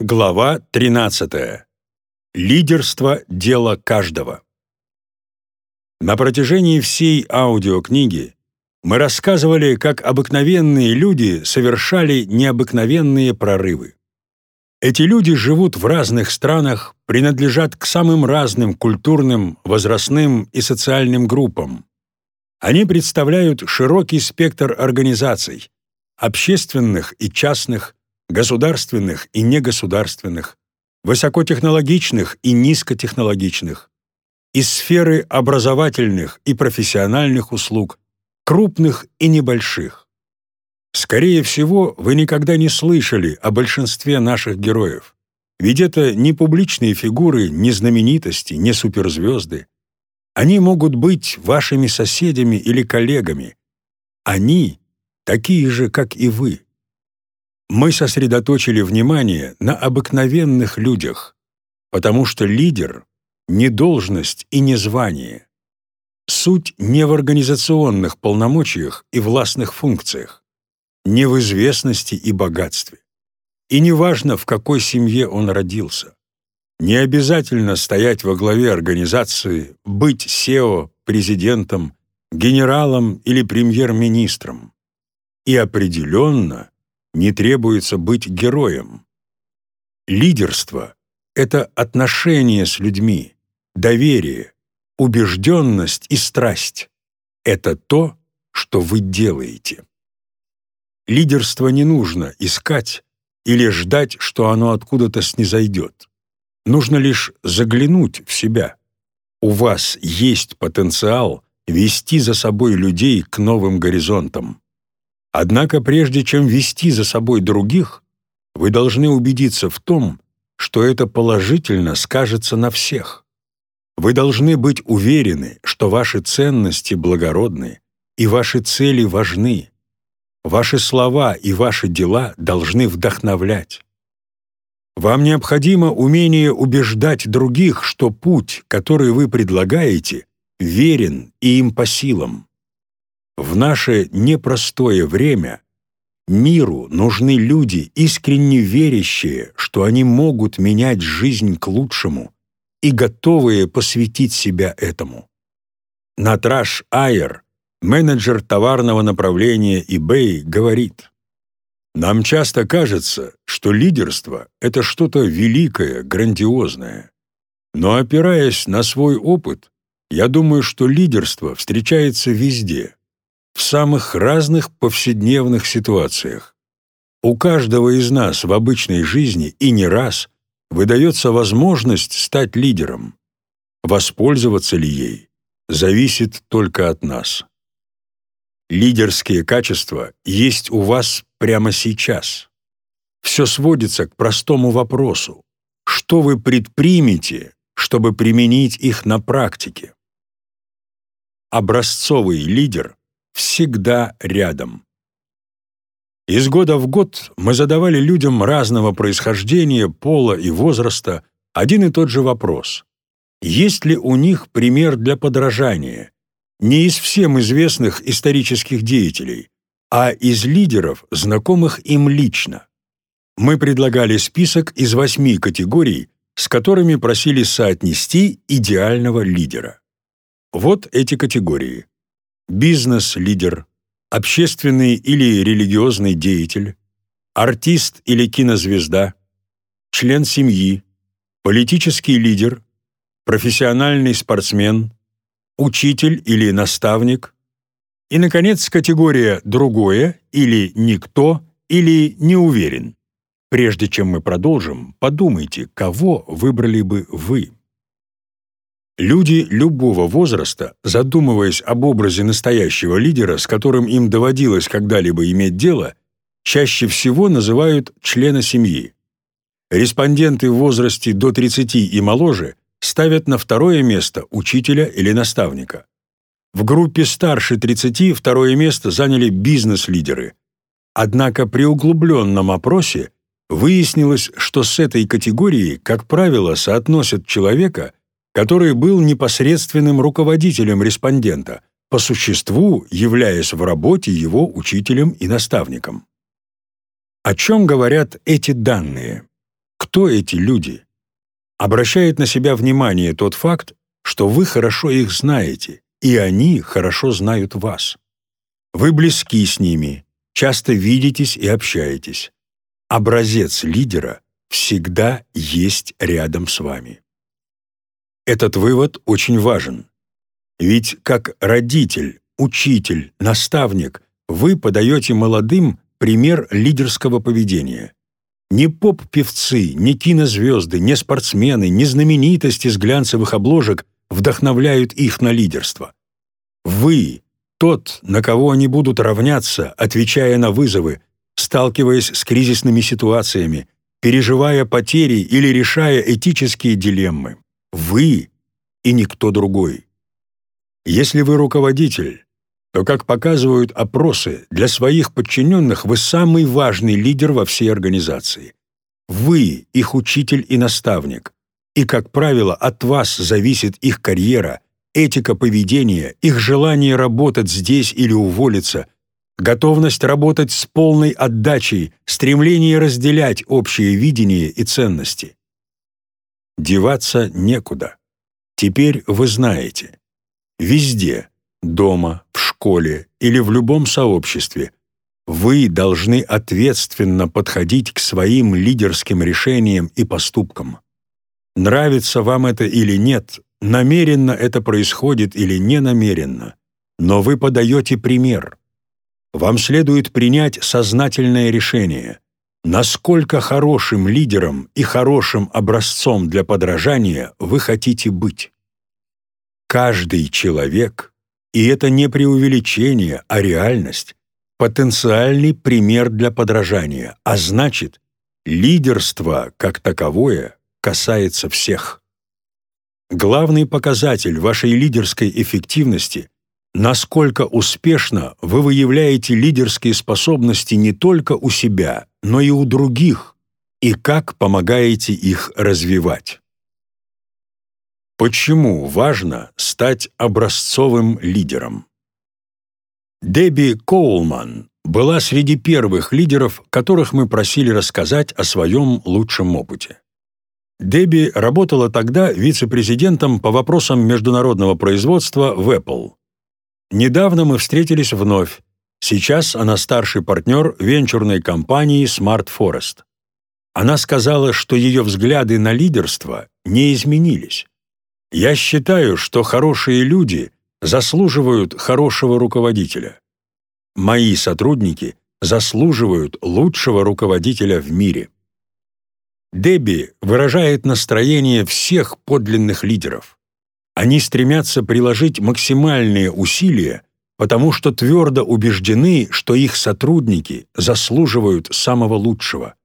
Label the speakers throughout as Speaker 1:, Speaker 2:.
Speaker 1: Глава 13. Лидерство – дело каждого. На протяжении всей аудиокниги мы рассказывали, как обыкновенные люди совершали необыкновенные прорывы. Эти люди живут в разных странах, принадлежат к самым разным культурным, возрастным и социальным группам. Они представляют широкий спектр организаций – общественных и частных, государственных и негосударственных, высокотехнологичных и низкотехнологичных, из сферы образовательных и профессиональных услуг, крупных и небольших. Скорее всего, вы никогда не слышали о большинстве наших героев, ведь это не публичные фигуры, не знаменитости, не суперзвезды. Они могут быть вашими соседями или коллегами. Они такие же, как и вы мы сосредоточили внимание на обыкновенных людях, потому что лидер — не должность и не звание. Суть не в организационных полномочиях и властных функциях, не в известности и богатстве. И не важно, в какой семье он родился. Не обязательно стоять во главе организации, быть SEO, президентом, генералом или премьер-министром. И определенно не требуется быть героем. Лидерство — это отношение с людьми, доверие, убежденность и страсть. Это то, что вы делаете. Лидерство не нужно искать или ждать, что оно откуда-то снизойдет. Нужно лишь заглянуть в себя. У вас есть потенциал вести за собой людей к новым горизонтам. Однако прежде чем вести за собой других, вы должны убедиться в том, что это положительно скажется на всех. Вы должны быть уверены, что ваши ценности благородны и ваши цели важны. Ваши слова и ваши дела должны вдохновлять. Вам необходимо умение убеждать других, что путь, который вы предлагаете, верен и им по силам. В наше непростое время миру нужны люди, искренне верящие, что они могут менять жизнь к лучшему и готовые посвятить себя этому. Натраш Айер, менеджер товарного направления eBay, говорит, «Нам часто кажется, что лидерство — это что-то великое, грандиозное. Но опираясь на свой опыт, я думаю, что лидерство встречается везде — в самых разных повседневных ситуациях. У каждого из нас в обычной жизни и не раз выдается возможность стать лидером. Воспользоваться ли ей зависит только от нас. Лидерские качества есть у вас прямо сейчас. Все сводится к простому вопросу. Что вы предпримете, чтобы применить их на практике? Образцовый лидер всегда рядом. Из года в год мы задавали людям разного происхождения, пола и возраста один и тот же вопрос. Есть ли у них пример для подражания? Не из всем известных исторических деятелей, а из лидеров, знакомых им лично. Мы предлагали список из восьми категорий, с которыми просили соотнести идеального лидера. Вот эти категории бизнес-лидер, общественный или религиозный деятель, артист или кинозвезда, член семьи, политический лидер, профессиональный спортсмен, учитель или наставник, и, наконец, категория «другое» или «никто» или «не уверен». Прежде чем мы продолжим, подумайте, кого выбрали бы вы. Люди любого возраста, задумываясь об образе настоящего лидера, с которым им доводилось когда-либо иметь дело, чаще всего называют члена семьи. Респонденты в возрасте до 30 и моложе ставят на второе место учителя или наставника. В группе старше 30 второе место заняли бизнес-лидеры. Однако при углубленном опросе выяснилось, что с этой категорией, как правило, соотносят человека – который был непосредственным руководителем респондента, по существу являясь в работе его учителем и наставником. О чем говорят эти данные? кто эти люди? Обращает на себя внимание тот факт, что вы хорошо их знаете, и они хорошо знают вас. Вы близки с ними, часто видитесь и общаетесь. Образец лидера всегда есть рядом с вами. Этот вывод очень важен. Ведь как родитель, учитель, наставник вы подаете молодым пример лидерского поведения. Ни поп-певцы, ни кинозвезды, ни спортсмены, ни знаменитости с глянцевых обложек вдохновляют их на лидерство. Вы — тот, на кого они будут равняться, отвечая на вызовы, сталкиваясь с кризисными ситуациями, переживая потери или решая этические дилеммы. Вы и никто другой. Если вы руководитель, то, как показывают опросы, для своих подчиненных вы самый важный лидер во всей организации. Вы — их учитель и наставник, и, как правило, от вас зависит их карьера, этика поведения, их желание работать здесь или уволиться, готовность работать с полной отдачей, стремление разделять общее видение и ценности. Деваться некуда. Теперь вы знаете. Везде, дома, в школе или в любом сообществе, вы должны ответственно подходить к своим лидерским решениям и поступкам. Нравится вам это или нет, намеренно это происходит или не намеренно, но вы подаете пример. Вам следует принять сознательное решение, насколько хорошим лидером и хорошим образцом для подражания вы хотите быть. Каждый человек и это не преувеличение, а реальность, потенциальный пример для подражания, а значит, лидерство как таковое касается всех. Главный показатель вашей лидерской эффективности – насколько успешно вы выявляете лидерские способности не только у себя, но и у других, и как помогаете их развивать. Почему важно стать образцовым лидером? Дебби Коулман была среди первых лидеров, которых мы просили рассказать о своем лучшем опыте. Дебби работала тогда вице-президентом по вопросам международного производства в Apple. Недавно мы встретились вновь. Сейчас она старший партнер венчурной компании Smart Forest. Она сказала, что ее взгляды на лидерство не изменились. Я считаю, что хорошие люди заслуживают хорошего руководителя. Мои сотрудники заслуживают лучшего руководителя в мире. Дебби выражает настроение всех подлинных лидеров. Они стремятся приложить максимальные усилия, потому что твердо убеждены, что их сотрудники заслуживают самого лучшего.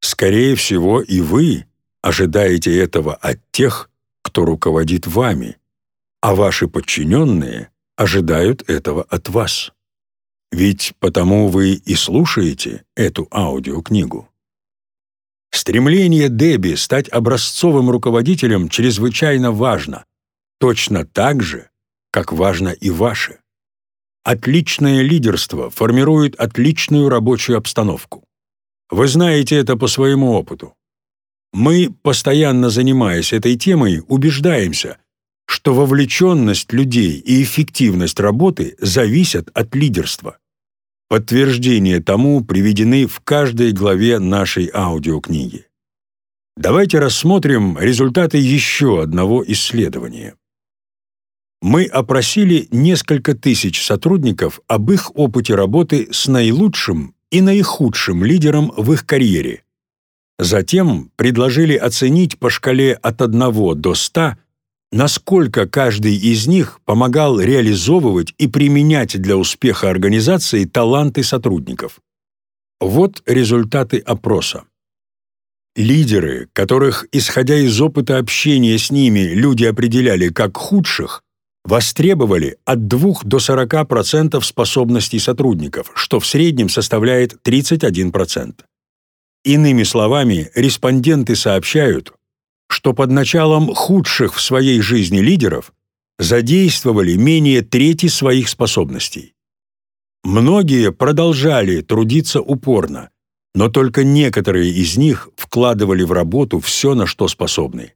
Speaker 1: Скорее всего, и вы ожидаете этого от тех, кто руководит вами, а ваши подчиненные ожидают этого от вас. Ведь потому вы и слушаете эту аудиокнигу. Стремление Дебби стать образцовым руководителем чрезвычайно важно, точно так же, как важно и ваше. Отличное лидерство формирует отличную рабочую обстановку. Вы знаете это по своему опыту. Мы, постоянно занимаясь этой темой, убеждаемся, что вовлеченность людей и эффективность работы зависят от лидерства. Подтверждения тому приведены в каждой главе нашей аудиокниги. Давайте рассмотрим результаты еще одного исследования. Мы опросили несколько тысяч сотрудников об их опыте работы с наилучшим и наихудшим лидером в их карьере Затем предложили оценить по шкале от 1 до 100, насколько каждый из них помогал реализовывать и применять для успеха организации таланты сотрудников. Вот результаты опроса. Лидеры, которых, исходя из опыта общения с ними, люди определяли как худших, востребовали от 2 до 40% способностей сотрудников, что в среднем составляет 31%. Иными словами, респонденты сообщают, что под началом худших в своей жизни лидеров задействовали менее трети своих способностей. Многие продолжали трудиться упорно, но только некоторые из них вкладывали в работу все, на что способны.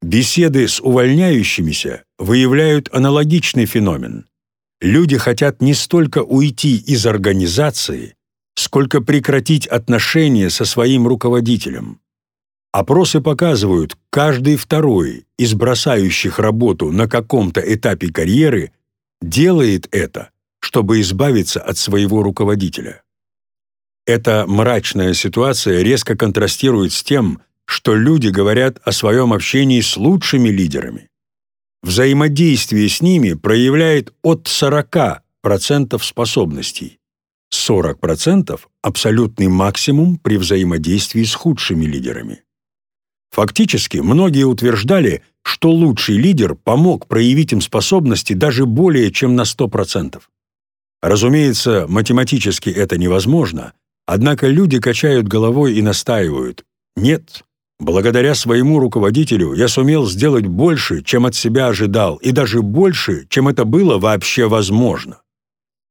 Speaker 1: Беседы с увольняющимися выявляют аналогичный феномен. Люди хотят не столько уйти из организации, сколько прекратить отношения со своим руководителем. Опросы показывают, каждый второй из бросающих работу на каком-то этапе карьеры делает это, чтобы избавиться от своего руководителя. Эта мрачная ситуация резко контрастирует с тем, что люди говорят о своем общении с лучшими лидерами. Взаимодействие с ними проявляет от 40% способностей. 40% – абсолютный максимум при взаимодействии с худшими лидерами. Фактически, многие утверждали, что лучший лидер помог проявить им способности даже более чем на 100%. Разумеется, математически это невозможно, однако люди качают головой и настаивают. Нет, Благодаря своему руководителю я сумел сделать больше, чем от себя ожидал, и даже больше, чем это было вообще возможно.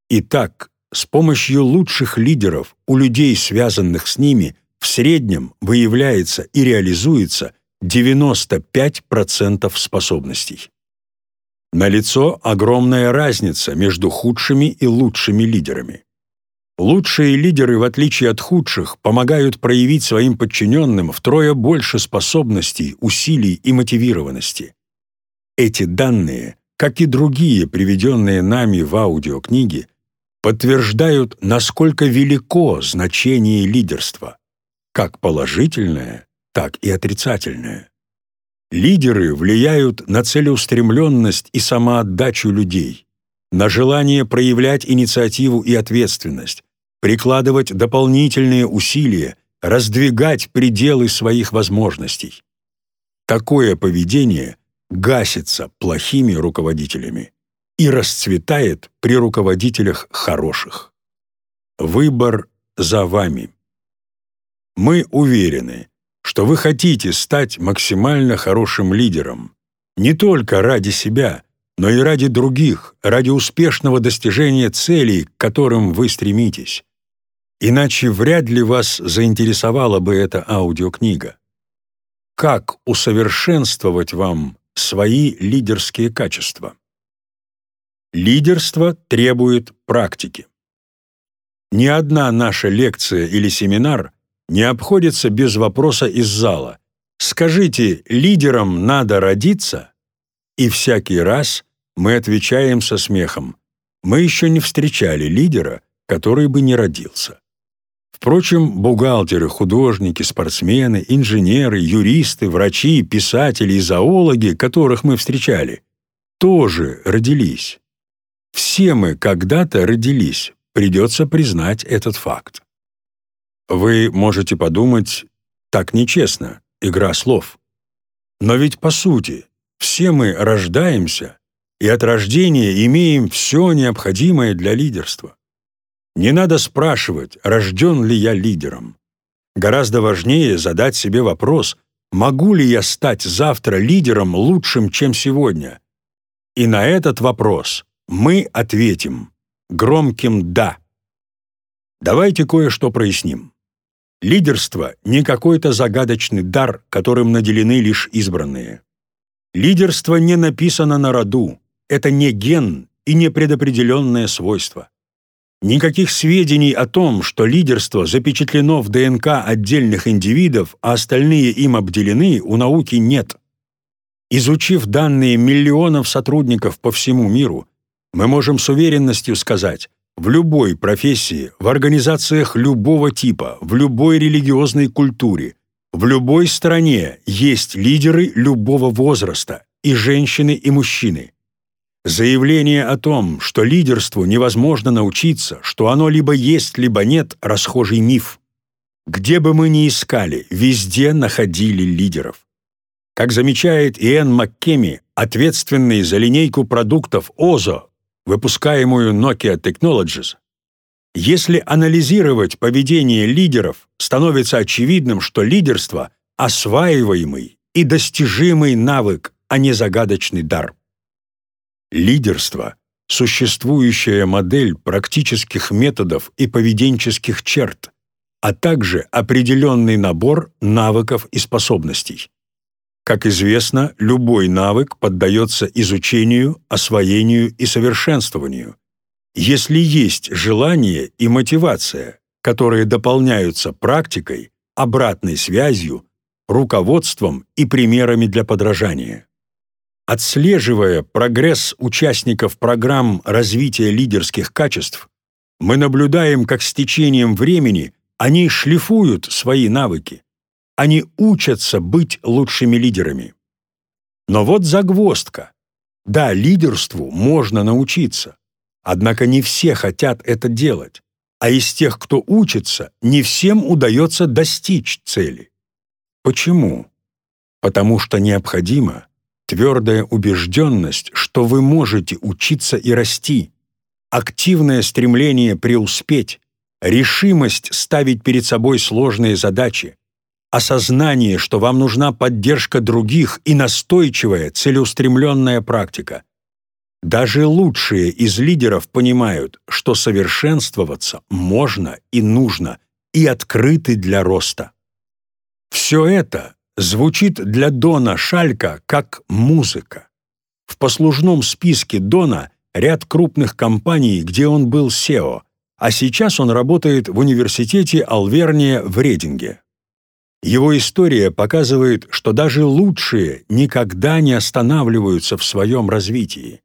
Speaker 1: Итак, с помощью лучших лидеров у людей, связанных с ними, в среднем выявляется и реализуется 95% способностей. Налицо огромная разница между худшими и лучшими лидерами. Лучшие лидеры, в отличие от худших, помогают проявить своим подчиненным втрое больше способностей, усилий и мотивированности. Эти данные, как и другие, приведенные нами в аудиокниге, подтверждают, насколько велико значение лидерства, как положительное, так и отрицательное. Лидеры влияют на целеустремленность и самоотдачу людей, на желание проявлять инициативу и ответственность, прикладывать дополнительные усилия, раздвигать пределы своих возможностей. Такое поведение гасится плохими руководителями и расцветает при руководителях хороших. Выбор за вами. Мы уверены, что вы хотите стать максимально хорошим лидером, не только ради себя, но и ради других, ради успешного достижения целей, к которым вы стремитесь. Иначе вряд ли вас заинтересовала бы эта аудиокнига. Как усовершенствовать вам свои лидерские качества? Лидерство требует практики. Ни одна наша лекция или семинар не обходится без вопроса из зала. Скажите, лидерам надо родиться? И всякий раз мы отвечаем со смехом. Мы еще не встречали лидера, который бы не родился. Впрочем, бухгалтеры, художники, спортсмены, инженеры, юристы, врачи, писатели и зоологи, которых мы встречали, тоже родились. Все мы когда-то родились, придется признать этот факт. Вы можете подумать, так нечестно, игра слов. Но ведь по сути, все мы рождаемся и от рождения имеем все необходимое для лидерства. Не надо спрашивать, рожден ли я лидером. Гораздо важнее задать себе вопрос, могу ли я стать завтра лидером лучшим, чем сегодня. И на этот вопрос мы ответим громким «да». Давайте кое-что проясним. Лидерство — не какой-то загадочный дар, которым наделены лишь избранные. Лидерство не написано на роду, это не ген и не предопределенное свойство. Никаких сведений о том, что лидерство запечатлено в ДНК отдельных индивидов, а остальные им обделены, у науки нет. Изучив данные миллионов сотрудников по всему миру, мы можем с уверенностью сказать, в любой профессии, в организациях любого типа, в любой религиозной культуре, в любой стране есть лидеры любого возраста, и женщины, и мужчины. Заявление о том, что лидерству невозможно научиться, что оно либо есть, либо нет, расхожий миф. Где бы мы ни искали, везде находили лидеров. Как замечает Иэн Маккеми, ответственный за линейку продуктов ОЗО, выпускаемую Nokia Technologies, если анализировать поведение лидеров, становится очевидным, что лидерство – осваиваемый и достижимый навык, а не загадочный дар. Лидерство — существующая модель практических методов и поведенческих черт, а также определенный набор навыков и способностей. Как известно, любой навык поддается изучению, освоению и совершенствованию, если есть желание и мотивация, которые дополняются практикой, обратной связью, руководством и примерами для подражания. Отслеживая прогресс участников программ развития лидерских качеств, мы наблюдаем, как с течением времени они шлифуют свои навыки, они учатся быть лучшими лидерами. Но вот загвоздка. Да, лидерству можно научиться, однако не все хотят это делать, а из тех, кто учится, не всем удается достичь цели. Почему? Потому что необходимо твердая убежденность, что вы можете учиться и расти, активное стремление преуспеть, решимость ставить перед собой сложные задачи, осознание, что вам нужна поддержка других и настойчивая, целеустремленная практика. Даже лучшие из лидеров понимают, что совершенствоваться можно и нужно, и открыты для роста. Все это звучит для Дона Шалька как музыка. В послужном списке Дона ряд крупных компаний, где он был SEO, а сейчас он работает в университете Алверния в Рединге. Его история показывает, что даже лучшие никогда не останавливаются в своем развитии.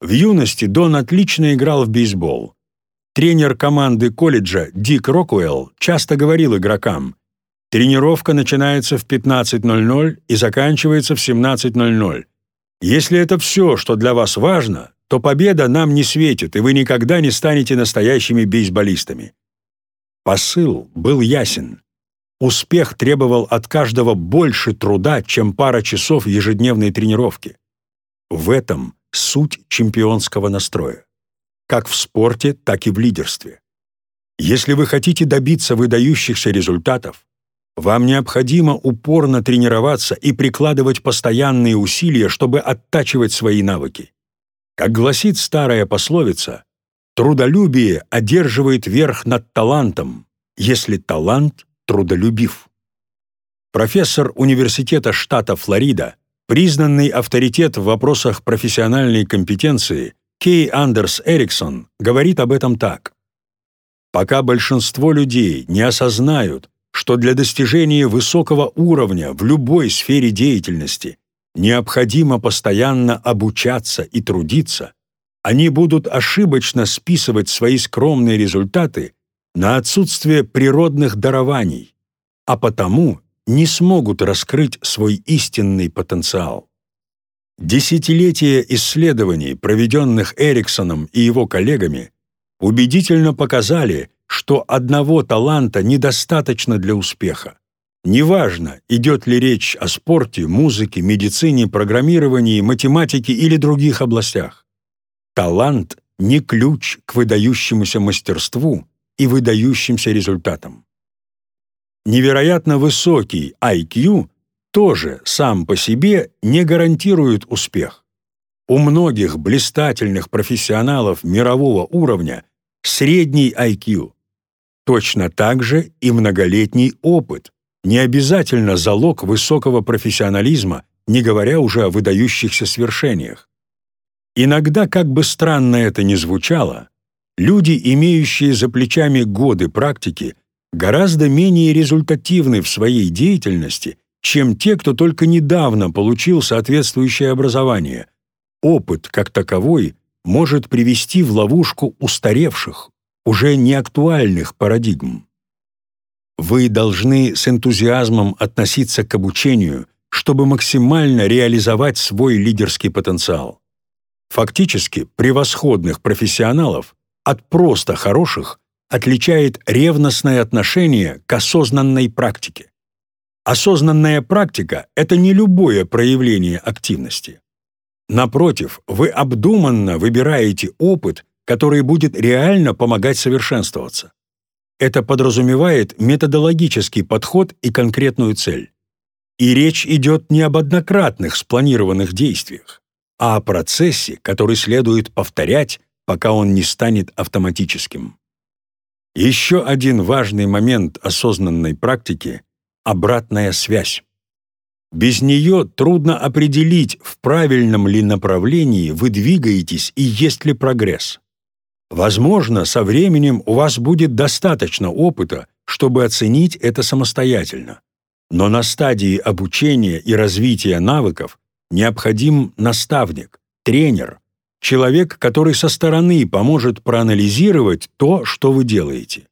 Speaker 1: В юности Дон отлично играл в бейсбол. Тренер команды колледжа Дик Рокуэлл часто говорил игрокам Тренировка начинается в 15.00 и заканчивается в 17.00. Если это все, что для вас важно, то победа нам не светит, и вы никогда не станете настоящими бейсболистами. Посыл был ясен. Успех требовал от каждого больше труда, чем пара часов ежедневной тренировки. В этом суть чемпионского настроя. Как в спорте, так и в лидерстве. Если вы хотите добиться выдающихся результатов, вам необходимо упорно тренироваться и прикладывать постоянные усилия, чтобы оттачивать свои навыки. Как гласит старая пословица, трудолюбие одерживает верх над талантом, если талант трудолюбив. Профессор университета штата Флорида, признанный авторитет в вопросах профессиональной компетенции Кей Андерс Эриксон говорит об этом так. Пока большинство людей не осознают, что для достижения высокого уровня в любой сфере деятельности необходимо постоянно обучаться и трудиться, они будут ошибочно списывать свои скромные результаты на отсутствие природных дарований, а потому не смогут раскрыть свой истинный потенциал. Десятилетия исследований, проведенных Эриксоном и его коллегами, убедительно показали, что одного таланта недостаточно для успеха. Неважно, идет ли речь о спорте, музыке, медицине, программировании, математике или других областях. Талант — не ключ к выдающемуся мастерству и выдающимся результатам. Невероятно высокий IQ тоже сам по себе не гарантирует успех. У многих блистательных профессионалов мирового уровня средний IQ, Точно так же и многолетний опыт, не обязательно залог высокого профессионализма, не говоря уже о выдающихся свершениях. Иногда, как бы странно это ни звучало, люди, имеющие за плечами годы практики, гораздо менее результативны в своей деятельности, чем те, кто только недавно получил соответствующее образование. Опыт, как таковой, может привести в ловушку устаревших, уже не актуальных парадигм. Вы должны с энтузиазмом относиться к обучению, чтобы максимально реализовать свой лидерский потенциал. Фактически, превосходных профессионалов от просто хороших отличает ревностное отношение к осознанной практике. Осознанная практика — это не любое проявление активности. Напротив, вы обдуманно выбираете опыт, который будет реально помогать совершенствоваться. Это подразумевает методологический подход и конкретную цель. И речь идет не об однократных спланированных действиях, а о процессе, который следует повторять, пока он не станет автоматическим. Еще один важный момент осознанной практики — обратная связь. Без нее трудно определить, в правильном ли направлении вы двигаетесь и есть ли прогресс. Возможно, со временем у вас будет достаточно опыта, чтобы оценить это самостоятельно. Но на стадии обучения и развития навыков необходим наставник, тренер, человек, который со стороны поможет проанализировать то, что вы делаете.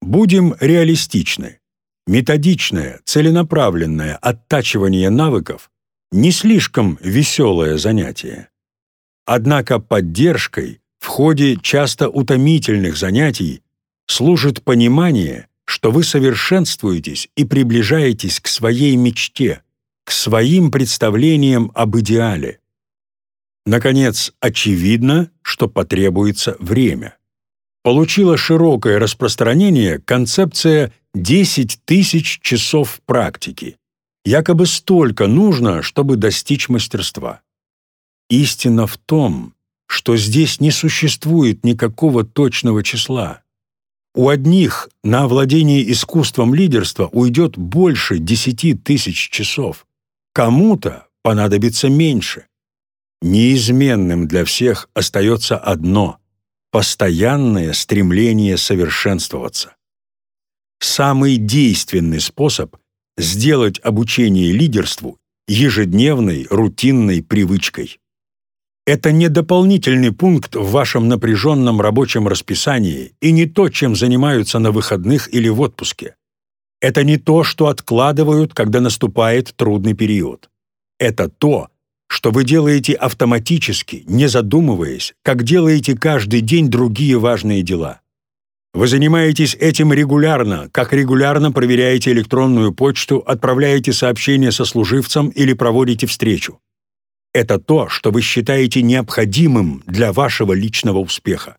Speaker 1: Будем реалистичны. Методичное, целенаправленное оттачивание навыков – не слишком веселое занятие. Однако поддержкой в ходе часто утомительных занятий служит понимание, что вы совершенствуетесь и приближаетесь к своей мечте, к своим представлениям об идеале. Наконец, очевидно, что потребуется время. Получила широкое распространение концепция 10 тысяч часов практики. Якобы столько нужно, чтобы достичь мастерства. Истина в том, что здесь не существует никакого точного числа. У одних на овладение искусством лидерства уйдет больше 10 тысяч часов, кому-то понадобится меньше. Неизменным для всех остается одно — постоянное стремление совершенствоваться. Самый действенный способ — сделать обучение лидерству ежедневной рутинной привычкой. Это не дополнительный пункт в вашем напряженном рабочем расписании и не то, чем занимаются на выходных или в отпуске. Это не то, что откладывают, когда наступает трудный период. Это то, что вы делаете автоматически, не задумываясь, как делаете каждый день другие важные дела. Вы занимаетесь этим регулярно, как регулярно проверяете электронную почту, отправляете сообщения со служивцем или проводите встречу. Это то, что вы считаете необходимым для вашего личного успеха.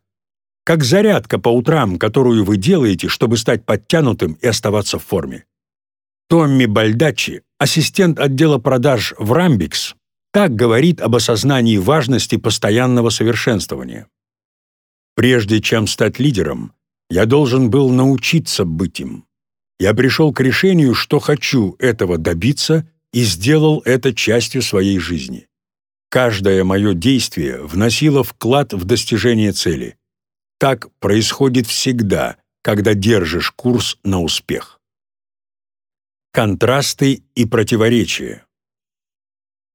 Speaker 1: Как зарядка по утрам, которую вы делаете, чтобы стать подтянутым и оставаться в форме. Томми Бальдачи, ассистент отдела продаж в Рамбикс, так говорит об осознании важности постоянного совершенствования. Прежде чем стать лидером, я должен был научиться быть им. Я пришел к решению, что хочу этого добиться, и сделал это частью своей жизни. Каждое мое действие вносило вклад в достижение цели. Так происходит всегда, когда держишь курс на успех. Контрасты и противоречия.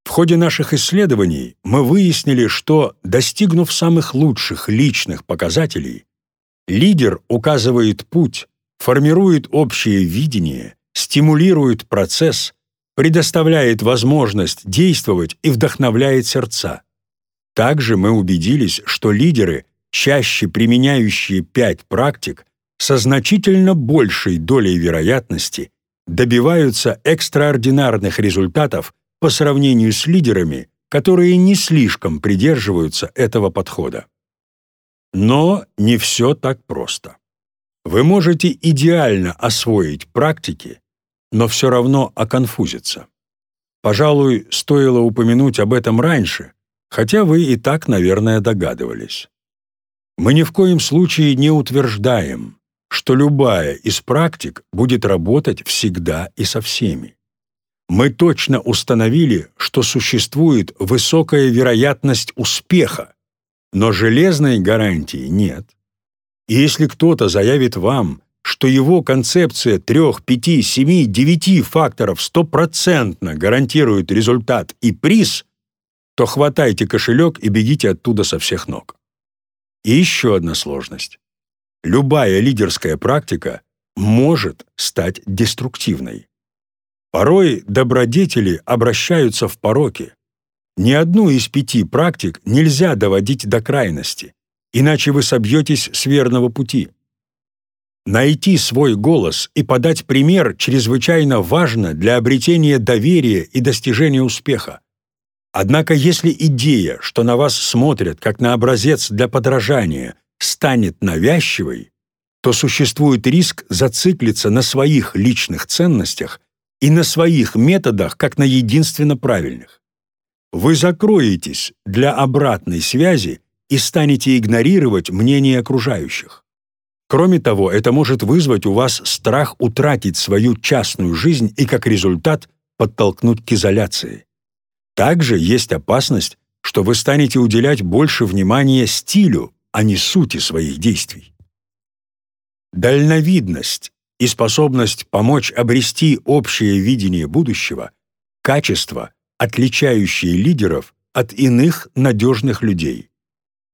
Speaker 1: В ходе наших исследований мы выяснили, что, достигнув самых лучших личных показателей, лидер указывает путь, формирует общее видение, стимулирует процесс, предоставляет возможность действовать и вдохновляет сердца. Также мы убедились, что лидеры, чаще применяющие пять практик, со значительно большей долей вероятности добиваются экстраординарных результатов по сравнению с лидерами, которые не слишком придерживаются этого подхода. Но не все так просто. Вы можете идеально освоить практики, но все равно оконфузиться. Пожалуй, стоило упомянуть об этом раньше, хотя вы и так, наверное, догадывались. Мы ни в коем случае не утверждаем, что любая из практик будет работать всегда и со всеми мы точно установили, что существует высокая вероятность успеха, но железной гарантии нет. И если кто-то заявит вам, что его концепция трех, пяти, семи, девяти факторов стопроцентно гарантирует результат и приз, то хватайте кошелек и бегите оттуда со всех ног. И еще одна сложность. Любая лидерская практика может стать деструктивной. Порой добродетели обращаются в пороки. Ни одну из пяти практик нельзя доводить до крайности, иначе вы собьетесь с верного пути. Найти свой голос и подать пример чрезвычайно важно для обретения доверия и достижения успеха. Однако если идея, что на вас смотрят как на образец для подражания, станет навязчивой, то существует риск зациклиться на своих личных ценностях и на своих методах как на единственно правильных. Вы закроетесь для обратной связи и станете игнорировать мнение окружающих. Кроме того, это может вызвать у вас страх утратить свою частную жизнь и, как результат, подтолкнуть к изоляции. Также есть опасность, что вы станете уделять больше внимания стилю, а не сути своих действий. Дальновидность и способность помочь обрести общее видение будущего – качества, отличающие лидеров от иных надежных людей.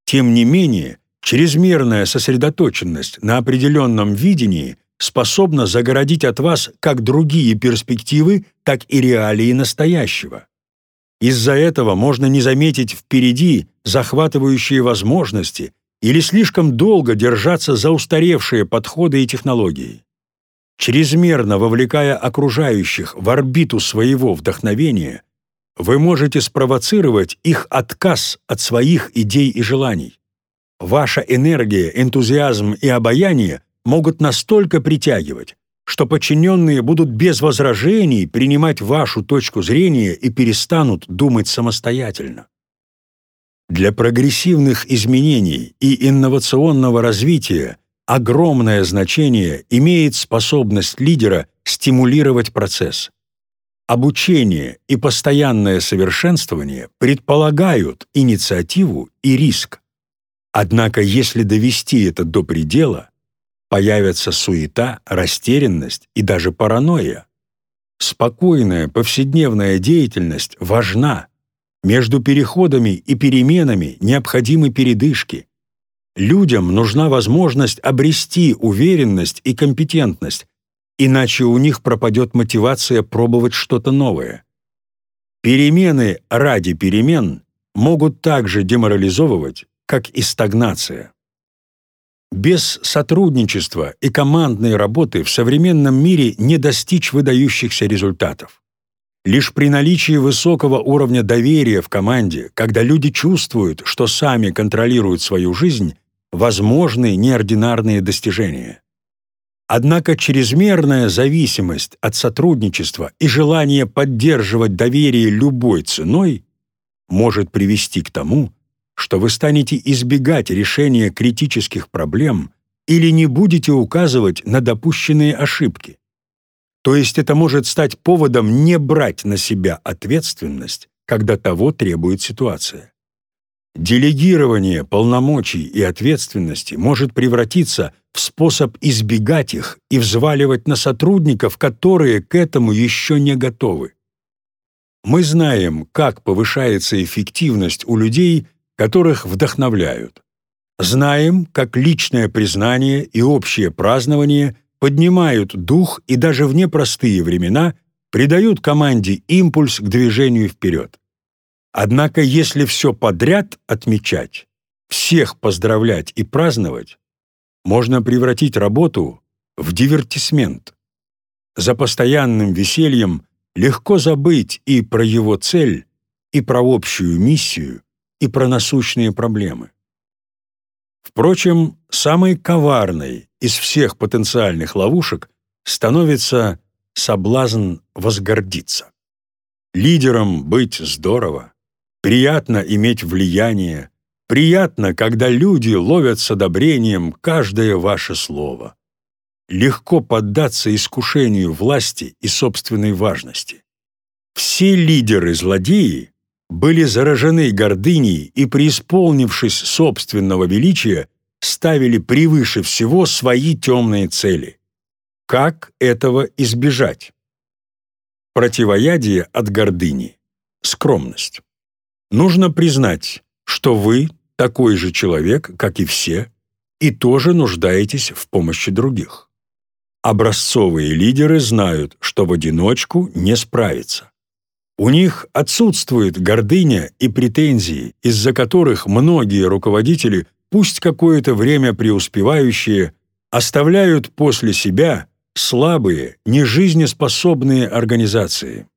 Speaker 1: Тем не менее, чрезмерная сосредоточенность на определенном видении способна загородить от вас как другие перспективы, так и реалии настоящего. Из-за этого можно не заметить впереди захватывающие возможности или слишком долго держаться за устаревшие подходы и технологии. Чрезмерно вовлекая окружающих в орбиту своего вдохновения, вы можете спровоцировать их отказ от своих идей и желаний. Ваша энергия, энтузиазм и обаяние могут настолько притягивать, что подчиненные будут без возражений принимать вашу точку зрения и перестанут думать самостоятельно. Для прогрессивных изменений и инновационного развития огромное значение имеет способность лидера стимулировать процесс. Обучение и постоянное совершенствование предполагают инициативу и риск. Однако если довести это до предела, появятся суета, растерянность и даже паранойя. Спокойная повседневная деятельность важна. Между переходами и переменами необходимы передышки. Людям нужна возможность обрести уверенность и компетентность, иначе у них пропадет мотивация пробовать что-то новое. Перемены ради перемен могут также деморализовывать, как и стагнация. Без сотрудничества и командной работы в современном мире не достичь выдающихся результатов. Лишь при наличии высокого уровня доверия в команде, когда люди чувствуют, что сами контролируют свою жизнь, возможны неординарные достижения. Однако чрезмерная зависимость от сотрудничества и желание поддерживать доверие любой ценой может привести к тому, что вы станете избегать решения критических проблем или не будете указывать на допущенные ошибки. То есть это может стать поводом не брать на себя ответственность, когда того требует ситуация. Делегирование полномочий и ответственности может превратиться в способ избегать их и взваливать на сотрудников, которые к этому еще не готовы. Мы знаем, как повышается эффективность у людей, которых вдохновляют. Знаем, как личное признание и общее празднование поднимают дух и даже в непростые времена придают команде импульс к движению вперед. Однако если все подряд отмечать, всех поздравлять и праздновать, можно превратить работу в дивертисмент. За постоянным весельем легко забыть и про его цель, и про общую миссию, и про насущные проблемы. Впрочем, самой коварной из всех потенциальных ловушек становится соблазн возгордиться. Лидером быть здорово, приятно иметь влияние, приятно, когда люди ловят с одобрением каждое ваше слово. Легко поддаться искушению власти и собственной важности. Все лидеры-злодеи были заражены гордыней и, преисполнившись собственного величия, ставили превыше всего свои темные цели. Как этого избежать? Противоядие от гордыни – скромность. Нужно признать, что вы такой же человек, как и все, и тоже нуждаетесь в помощи других. Образцовые лидеры знают, что в одиночку не справиться. У них отсутствует гордыня и претензии, из-за которых многие руководители, пусть какое-то время преуспевающие, оставляют после себя слабые, нежизнеспособные организации.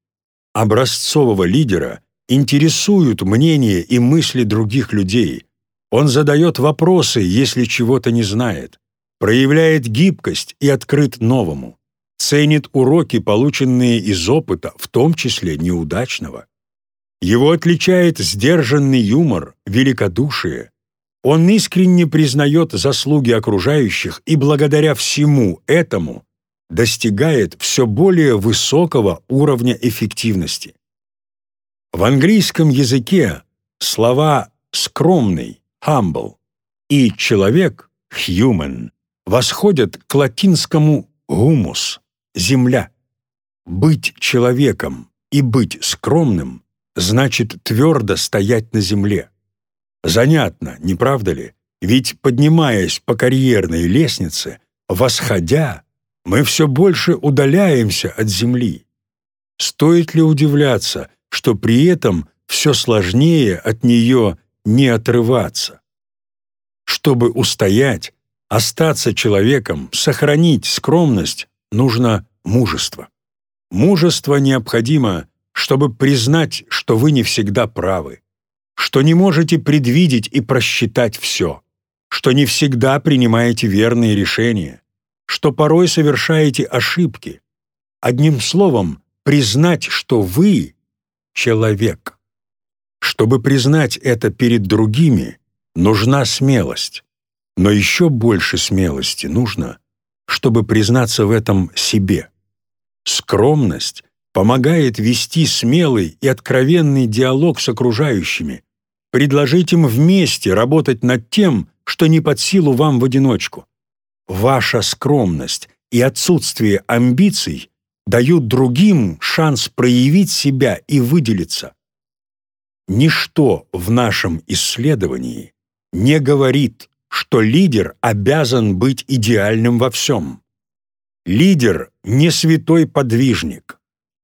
Speaker 1: Образцового лидера интересуют мнения и мысли других людей. Он задает вопросы, если чего-то не знает, проявляет гибкость и открыт новому ценит уроки, полученные из опыта, в том числе неудачного. Его отличает сдержанный юмор, великодушие. Он искренне признает заслуги окружающих и благодаря всему этому достигает все более высокого уровня эффективности. В английском языке слова «скромный» humble и «человек» human восходят к латинскому humus – земля. Быть человеком и быть скромным значит твердо стоять на земле. Занятно, не правда ли? Ведь, поднимаясь по карьерной лестнице, восходя, мы все больше удаляемся от земли. Стоит ли удивляться, что при этом все сложнее от нее не отрываться? Чтобы устоять, остаться человеком, сохранить скромность, нужно мужество. Мужество необходимо, чтобы признать, что вы не всегда правы, что не можете предвидеть и просчитать все, что не всегда принимаете верные решения, что порой совершаете ошибки. Одним словом, признать, что вы — человек. Чтобы признать это перед другими, нужна смелость. Но еще больше смелости нужно, чтобы признаться в этом себе. Скромность помогает вести смелый и откровенный диалог с окружающими, предложить им вместе работать над тем, что не под силу вам в одиночку. Ваша скромность и отсутствие амбиций дают другим шанс проявить себя и выделиться. Ничто в нашем исследовании не говорит, что лидер обязан быть идеальным во всем. Лидер не святой подвижник.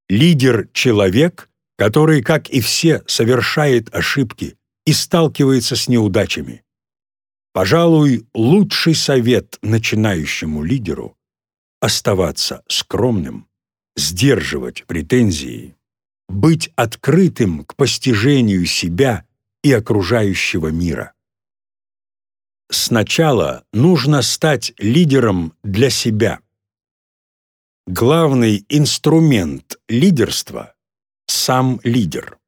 Speaker 1: Лидер — человек, который, как и все, совершает ошибки и сталкивается с неудачами. Пожалуй, лучший совет начинающему лидеру — оставаться скромным, сдерживать претензии, быть открытым к постижению себя и окружающего мира. Сначала нужно стать лидером для себя. Главный инструмент лидерства — сам лидер.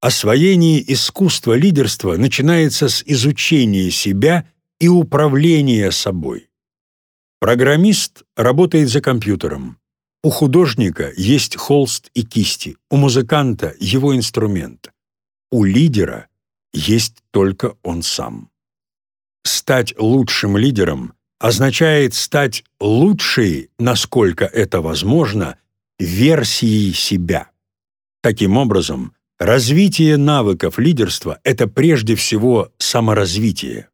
Speaker 1: Освоение искусства лидерства начинается с изучения себя и управления собой. Программист работает за компьютером. У художника есть холст и кисти, у музыканта его инструмент. У лидера есть только он сам. Стать лучшим лидером означает стать лучшей, насколько это возможно, версией себя. Таким образом, развитие навыков лидерства — это прежде всего саморазвитие.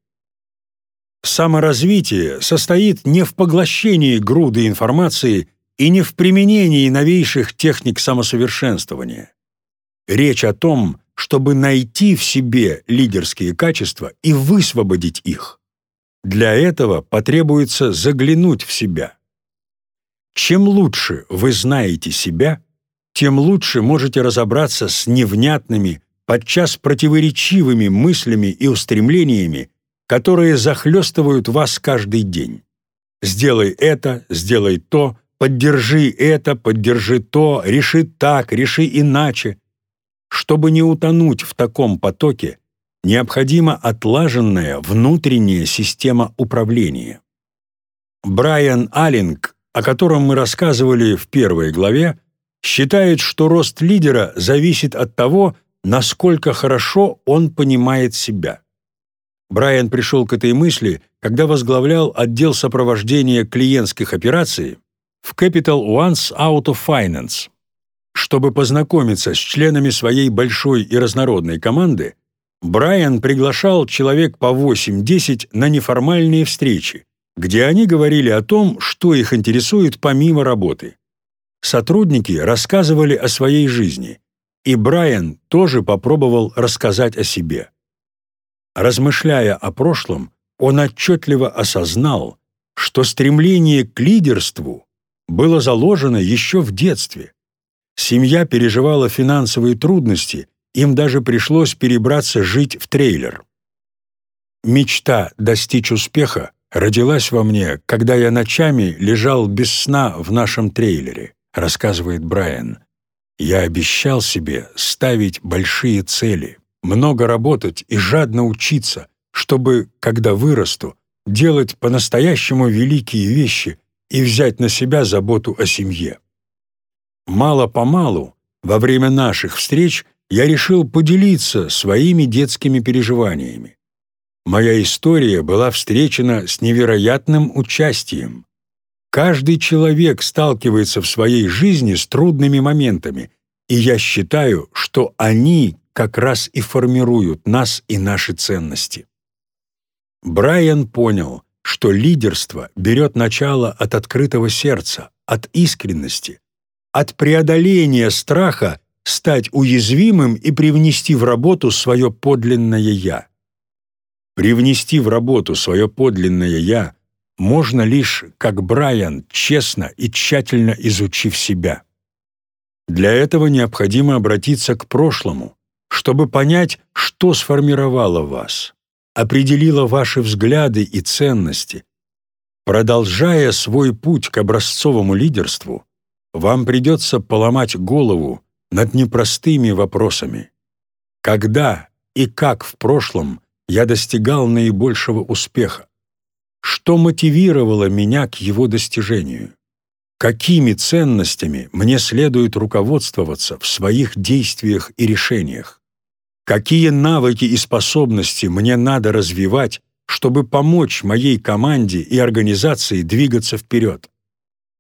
Speaker 1: Саморазвитие состоит не в поглощении груды информации и не в применении новейших техник самосовершенствования. Речь о том, чтобы найти в себе лидерские качества и высвободить их. Для этого потребуется заглянуть в себя. Чем лучше вы знаете себя, тем лучше можете разобраться с невнятными, подчас противоречивыми мыслями и устремлениями, которые захлестывают вас каждый день. Сделай это, сделай то, поддержи это, поддержи то, реши так, реши иначе. Чтобы не утонуть в таком потоке, необходима отлаженная внутренняя система управления. Брайан Аллинг, о котором мы рассказывали в первой главе, считает, что рост лидера зависит от того, насколько хорошо он понимает себя. Брайан пришел к этой мысли, когда возглавлял отдел сопровождения клиентских операций в Capital One's Auto Finance. Чтобы познакомиться с членами своей большой и разнородной команды, Брайан приглашал человек по 8-10 на неформальные встречи, где они говорили о том, что их интересует помимо работы. Сотрудники рассказывали о своей жизни, и Брайан тоже попробовал рассказать о себе. Размышляя о прошлом, он отчетливо осознал, что стремление к лидерству было заложено еще в детстве. Семья переживала финансовые трудности, им даже пришлось перебраться жить в трейлер. Мечта достичь успеха родилась во мне, когда я ночами лежал без сна в нашем трейлере, рассказывает Брайан. Я обещал себе ставить большие цели, много работать и жадно учиться, чтобы, когда вырасту, делать по-настоящему великие вещи и взять на себя заботу о семье. Мало-помалу, во время наших встреч, я решил поделиться своими детскими переживаниями. Моя история была встречена с невероятным участием. Каждый человек сталкивается в своей жизни с трудными моментами, и я считаю, что они как раз и формируют нас и наши ценности. Брайан понял, что лидерство берет начало от открытого сердца, от искренности, от преодоления страха стать уязвимым и привнести в работу свое подлинное «я». Привнести в работу свое подлинное «я» можно лишь, как Брайан, честно и тщательно изучив себя. Для этого необходимо обратиться к прошлому, чтобы понять, что сформировало вас, определило ваши взгляды и ценности. Продолжая свой путь к образцовому лидерству, вам придется поломать голову над непростыми вопросами. Когда и как в прошлом я достигал наибольшего успеха? Что мотивировало меня к его достижению? Какими ценностями мне следует руководствоваться в своих действиях и решениях? Какие навыки и способности мне надо развивать, чтобы помочь моей команде и организации двигаться вперед?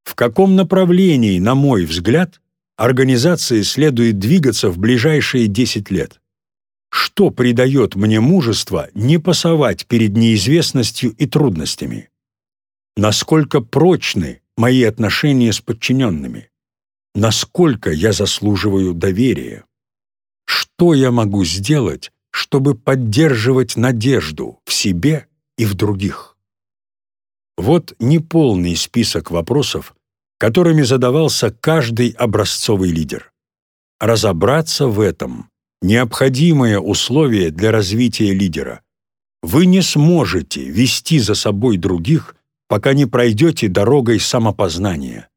Speaker 1: В каком направлении, на мой взгляд, организации следует двигаться в ближайшие 10 лет? Что придает мне мужество не пасовать перед неизвестностью и трудностями? Насколько прочны мои отношения с подчиненными? Насколько я заслуживаю доверия? Что я могу сделать, чтобы поддерживать надежду в себе и в других? Вот неполный список вопросов, которыми задавался каждый образцовый лидер. Разобраться в этом необходимое условие для развития лидера. Вы не сможете вести за собой других, пока не пройдете дорогой самопознания.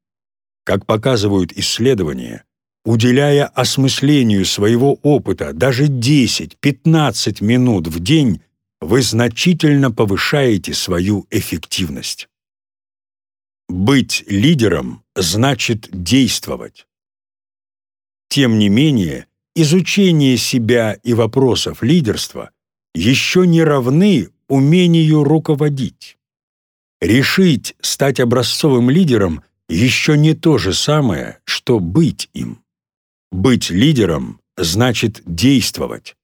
Speaker 1: Как показывают исследования, уделяя осмыслению своего опыта даже 10-15 минут в день, вы значительно повышаете свою эффективность. Быть лидером значит действовать. Тем не менее, изучение себя и вопросов лидерства еще не равны умению руководить. Решить стать образцовым лидером еще не то же самое, что быть им. Быть лидером значит действовать.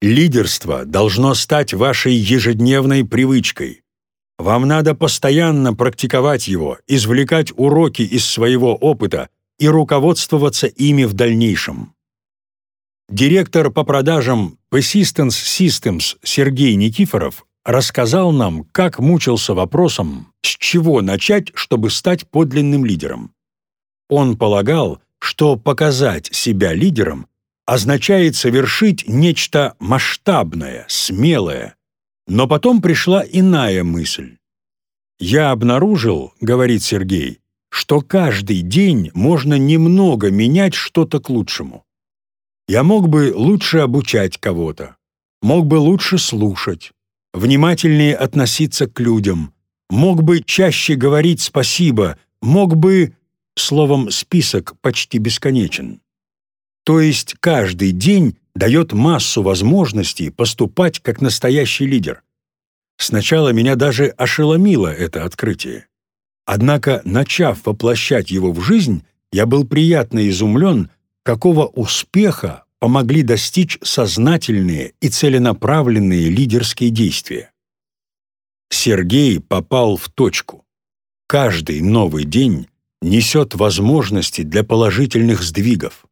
Speaker 1: Лидерство должно стать вашей ежедневной привычкой. Вам надо постоянно практиковать его, извлекать уроки из своего опыта и руководствоваться ими в дальнейшем. Директор по продажам Persistence Systems Сергей Никифоров рассказал нам, как мучился вопросом, с чего начать, чтобы стать подлинным лидером. Он полагал, что показать себя лидером означает совершить нечто масштабное, смелое. Но потом пришла иная мысль. «Я обнаружил, — говорит Сергей, — что каждый день можно немного менять что-то к лучшему. Я мог бы лучше обучать кого-то, мог бы лучше слушать, внимательнее относиться к людям, мог бы чаще говорить спасибо, мог бы... Словом, список почти бесконечен. То есть каждый день дает массу возможностей поступать как настоящий лидер. Сначала меня даже ошеломило это открытие. Однако, начав воплощать его в жизнь, я был приятно изумлен, какого успеха помогли достичь сознательные и целенаправленные лидерские действия. Сергей попал в точку. Каждый новый день несет возможности для положительных сдвигов.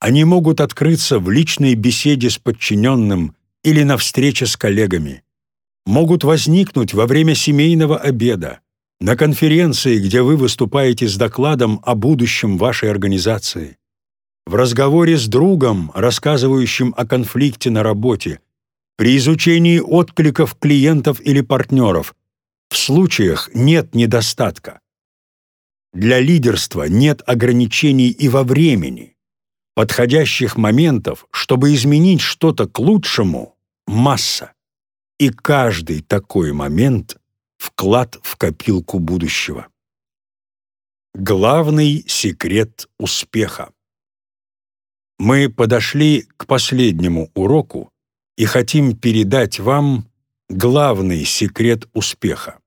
Speaker 1: Они могут открыться в личной беседе с подчиненным или на встрече с коллегами. Могут возникнуть во время семейного обеда, на конференции, где вы выступаете с докладом о будущем вашей организации, в разговоре с другом, рассказывающим о конфликте на работе, при изучении откликов клиентов или партнеров. В случаях нет недостатка. Для лидерства нет ограничений и во времени. Подходящих моментов, чтобы изменить что-то к лучшему, масса. и каждый такой момент — вклад в копилку будущего. Главный секрет успеха. Мы подошли к последнему уроку и хотим передать вам главный секрет успеха.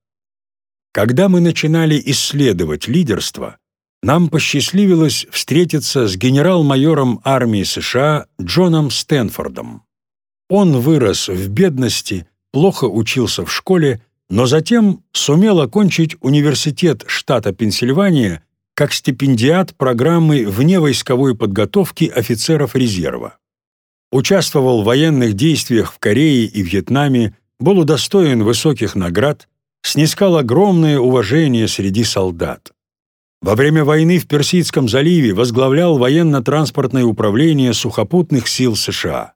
Speaker 1: Когда мы начинали исследовать лидерство, нам посчастливилось встретиться с генерал-майором армии США Джоном Стэнфордом. Он вырос в бедности, плохо учился в школе, но затем сумел окончить университет штата Пенсильвания как стипендиат программы вневойсковой подготовки офицеров резерва. Участвовал в военных действиях в Корее и Вьетнаме, был удостоен высоких наград, снискал огромное уважение среди солдат. Во время войны в Персидском заливе возглавлял военно-транспортное управление сухопутных сил США.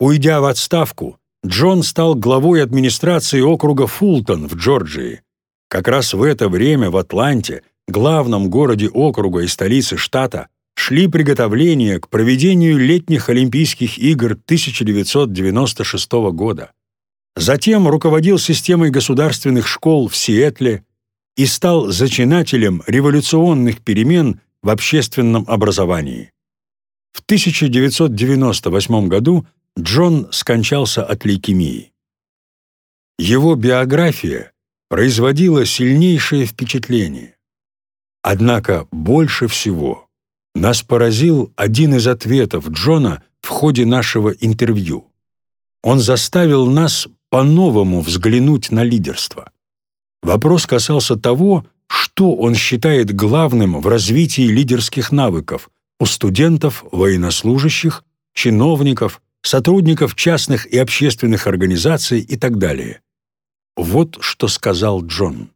Speaker 1: Уйдя в отставку, Джон стал главой администрации округа Фултон в Джорджии. Как раз в это время в Атланте главном городе округа и столице штата, шли приготовления к проведению летних Олимпийских игр 1996 года. Затем руководил системой государственных школ в Сиэтле и стал зачинателем революционных перемен в общественном образовании. В 1998 году Джон скончался от лейкемии. Его биография производила сильнейшее впечатление. Однако больше всего нас поразил один из ответов Джона в ходе нашего интервью. Он заставил нас по-новому взглянуть на лидерство. Вопрос касался того, что он считает главным в развитии лидерских навыков у студентов, военнослужащих, чиновников, сотрудников частных и общественных организаций и так далее. Вот что сказал Джон.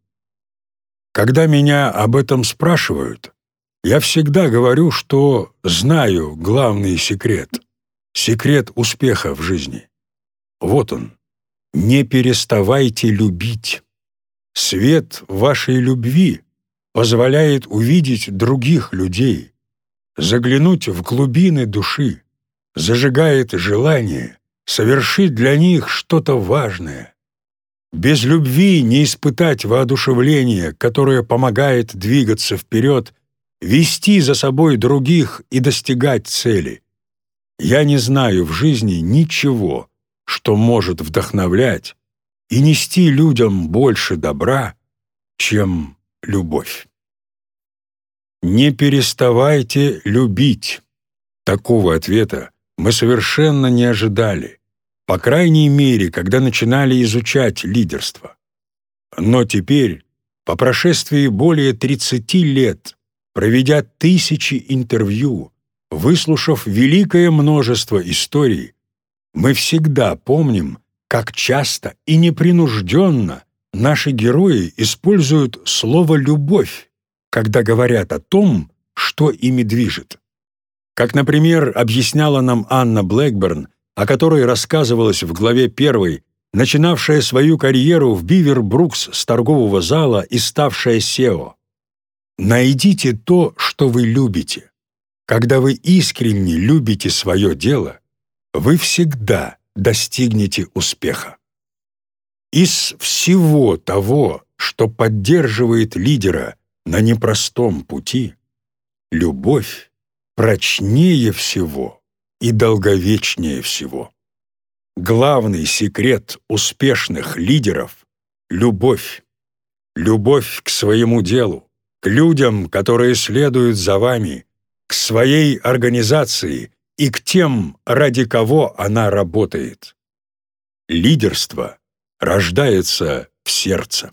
Speaker 1: Когда меня об этом спрашивают, я всегда говорю, что знаю главный секрет, секрет успеха в жизни. Вот он. Не переставайте любить. Свет вашей любви позволяет увидеть других людей, заглянуть в глубины души, зажигает желание совершить для них что-то важное, без любви не испытать воодушевления, которое помогает двигаться вперед, вести за собой других и достигать цели. Я не знаю в жизни ничего, что может вдохновлять и нести людям больше добра, чем любовь. Не переставайте любить. Такого ответа мы совершенно не ожидали по крайней мере, когда начинали изучать лидерство. Но теперь, по прошествии более 30 лет, проведя тысячи интервью, выслушав великое множество историй, мы всегда помним, как часто и непринужденно наши герои используют слово «любовь», когда говорят о том, что ими движет. Как, например, объясняла нам Анна Блэкберн о которой рассказывалось в главе 1, начинавшая свою карьеру в Бивер-Брукс с торгового зала и ставшая SEO. Найдите то, что вы любите. Когда вы искренне любите свое дело, вы всегда достигнете успеха. Из всего того, что поддерживает лидера на непростом пути, любовь прочнее всего и долговечнее всего. Главный секрет успешных лидеров — любовь. Любовь к своему делу, к людям, которые следуют за вами, к своей организации и к тем, ради кого она работает. Лидерство рождается в сердце.